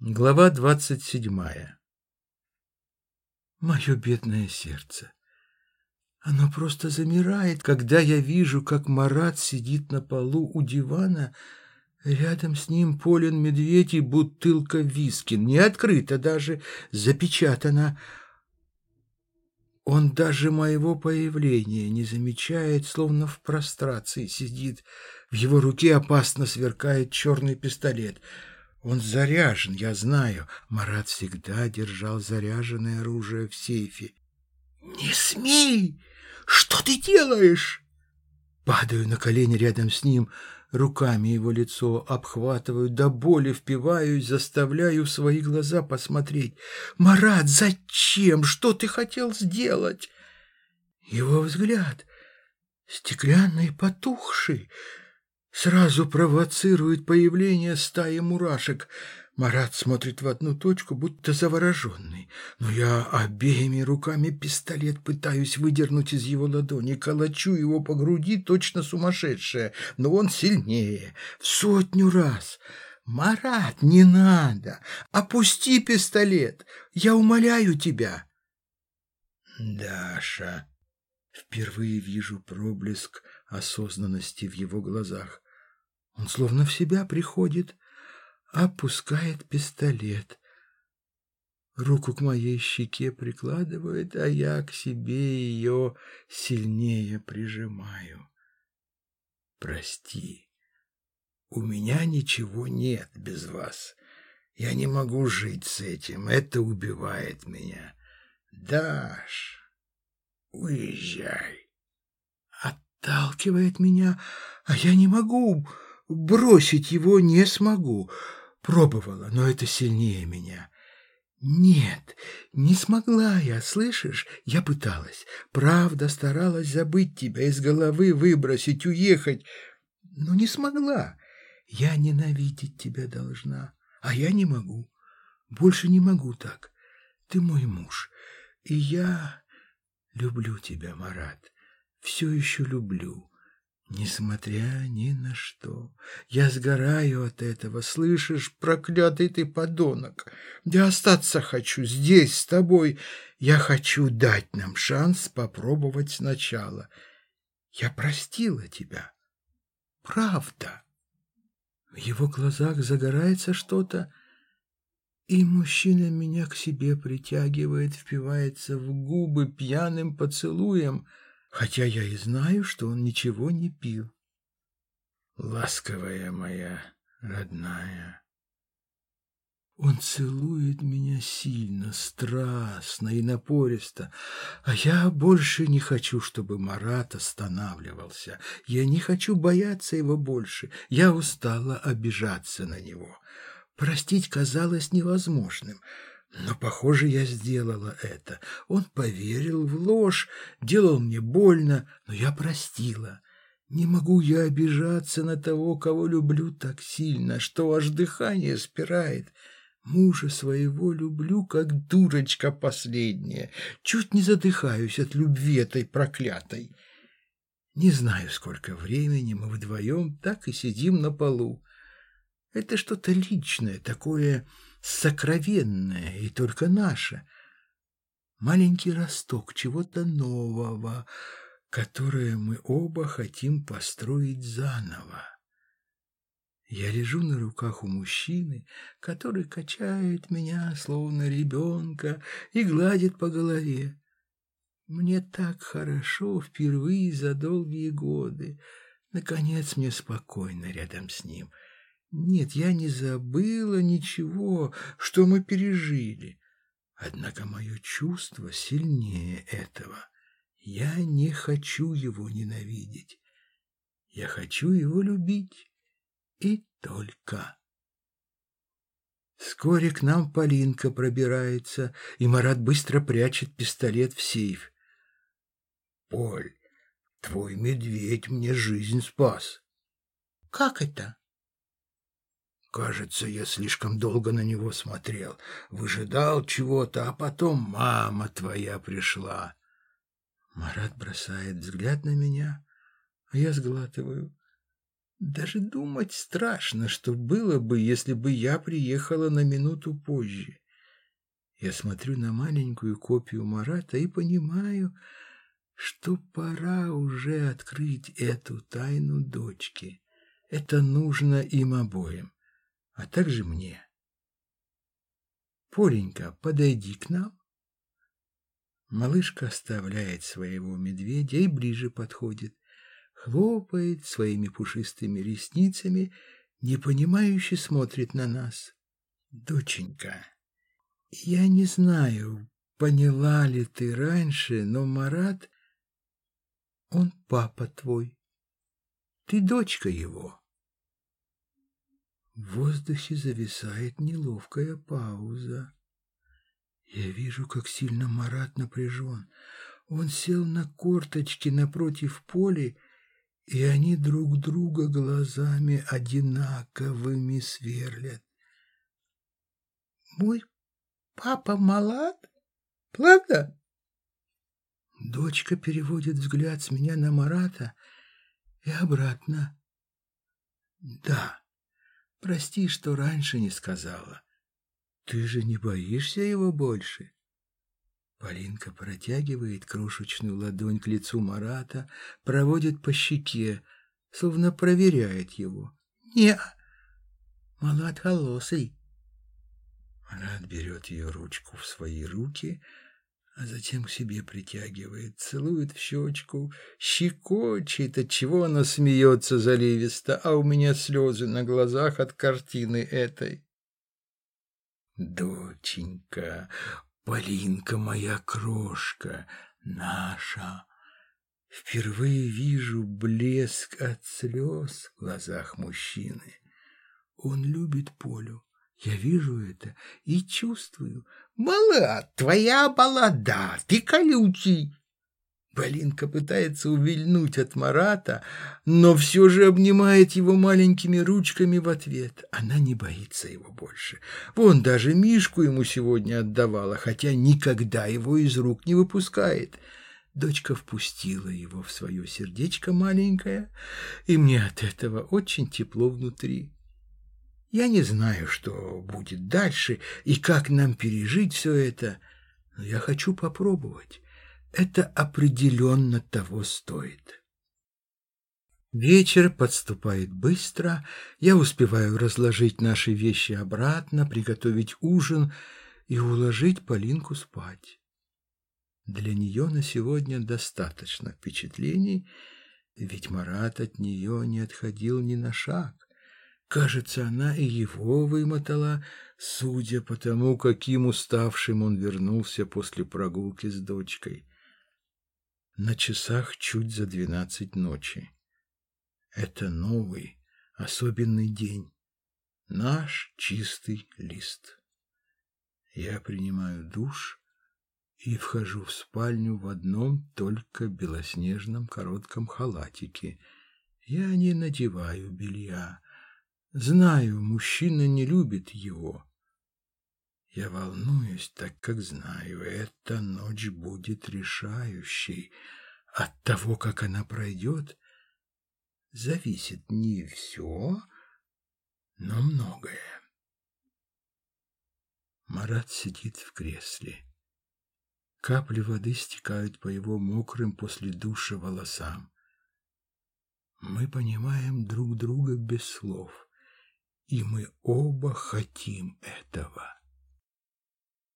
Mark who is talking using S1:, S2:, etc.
S1: Глава двадцать седьмая Мое бедное сердце. Оно просто замирает, когда я вижу, как Марат сидит на полу у дивана. Рядом с ним полен медведь и бутылка виски. Не открыта даже, запечатана. Он даже моего появления не замечает, словно в прострации сидит. В его руке опасно сверкает черный пистолет — он заряжен, я знаю. Марат всегда держал заряженное оружие в сейфе. «Не смей! Что ты делаешь?» Падаю на колени рядом с ним, руками его лицо обхватываю, до боли впиваюсь, заставляю свои глаза посмотреть. «Марат, зачем? Что ты хотел сделать?» Его взгляд стеклянный, потухший, сразу провоцирует появление стаи мурашек. Марат смотрит в одну точку, будто завороженный. Но я обеими руками пистолет пытаюсь выдернуть из его ладони, колочу его по груди, точно сумасшедшая, но он сильнее, в сотню раз. «Марат, не надо! Опусти пистолет! Я умоляю тебя!» «Даша!» Впервые вижу проблеск осознанности в его глазах. Он словно в себя приходит, опускает пистолет. Руку к моей щеке прикладывает, а я к себе ее сильнее прижимаю. Прости, у меня ничего нет без вас. Я не могу жить с этим, это убивает меня. Даш, уезжай. Отталкивает меня, а я не могу... Бросить его не смогу. Пробовала, но это сильнее меня. Нет, не смогла я, слышишь? Я пыталась. Правда, старалась забыть тебя из головы, выбросить, уехать. Но не смогла. Я ненавидеть тебя должна, а я не могу. Больше не могу так. Ты мой муж, и я люблю тебя, Марат. Все еще люблю. Несмотря ни на что, я сгораю от этого, слышишь, проклятый ты подонок. Я остаться хочу здесь, с тобой. Я хочу дать нам шанс попробовать сначала. Я простила тебя. Правда. В его глазах загорается что-то, и мужчина меня к себе притягивает, впивается в губы пьяным поцелуем — хотя я и знаю, что он ничего не пил. Ласковая моя родная. Он целует меня сильно, страстно и напористо, а я больше не хочу, чтобы Марат останавливался. Я не хочу бояться его больше. Я устала обижаться на него. Простить казалось невозможным. Но, похоже, я сделала это. Он поверил в ложь, делал мне больно, но я простила. Не могу я обижаться на того, кого люблю так сильно, что аж дыхание спирает. Мужа своего люблю, как дурочка последняя. Чуть не задыхаюсь от любви этой проклятой. Не знаю, сколько времени мы вдвоем так и сидим на полу. Это что-то личное, такое сокровенное и только наше. Маленький росток чего-то нового, которое мы оба хотим построить заново. Я лежу на руках у мужчины, который качает меня, словно ребенка, и гладит по голове. Мне так хорошо впервые за долгие годы. Наконец мне спокойно рядом с ним — нет, я не забыла ничего, что мы пережили. Однако мое чувство сильнее этого. Я не хочу его ненавидеть. Я хочу его любить. И только. Вскоре к нам Полинка пробирается, и Марат быстро прячет пистолет в сейф. «Поль, твой медведь мне жизнь спас». «Как это?» Кажется, я слишком долго на него смотрел, выжидал чего-то, а потом мама твоя пришла. Марат бросает взгляд на меня, а я сглатываю. Даже думать страшно, что было бы, если бы я приехала на минуту позже. Я смотрю на маленькую копию Марата и понимаю, что пора уже открыть эту тайну дочки. Это нужно им обоим, а также мне. Поленька, подойди к нам. Малышка оставляет своего медведя и ближе подходит, хлопает своими пушистыми ресницами, непонимающе смотрит на нас. Доченька, я не знаю, поняла ли ты раньше, но Марат, он папа твой. Ты дочка его. В воздухе зависает неловкая пауза. Я вижу, как сильно Марат напряжен. Он сел на корточки напротив поля, и они друг друга глазами одинаковыми сверлят. «Мой папа Малат? Правда?» Дочка переводит взгляд с меня на Марата и обратно. «Да». Прости, что раньше не сказала. Ты же не боишься его больше? Полинка протягивает крошечную ладонь к лицу Марата, проводит по щеке, словно проверяет его. Не, Малат холосый. Марат берет ее ручку в свои руки, а затем к себе притягивает, целует в щечку, щекочет, от чего она смеется заливисто, а у меня слезы на глазах от картины этой. Доченька, Полинка моя крошка, наша, впервые вижу блеск от слез в глазах мужчины. Он любит Полю, я вижу это и чувствую. Мала, твоя балада, ты колючий. Полинка пытается увильнуть от Марата, но все же обнимает его маленькими ручками в ответ. Она не боится его больше. Вон даже Мишку ему сегодня отдавала, хотя никогда его из рук не выпускает. Дочка впустила его в свое сердечко маленькое, и мне от этого очень тепло внутри. Я не знаю, что будет дальше и как нам пережить все это, но я хочу попробовать. Это определенно того стоит. Вечер подступает быстро, я успеваю разложить наши вещи обратно, приготовить ужин и уложить Полинку спать. Для нее на сегодня достаточно впечатлений, ведь Марат от нее не отходил ни на шаг. Кажется, она и его вымотала, судя по тому, каким уставшим он вернулся после прогулки с дочкой. На часах чуть за двенадцать ночи. Это новый, особенный день. Наш чистый лист. Я принимаю душ и вхожу в спальню в одном только белоснежном коротком халатике. Я не надеваю белья. Знаю, мужчина не любит его. Я волнуюсь, так как знаю, эта ночь будет решающей. От того, как она пройдет, зависит не все, но многое. Марат сидит в кресле. Капли воды стекают по его мокрым после душа волосам. Мы понимаем друг друга без слов и мы оба хотим этого.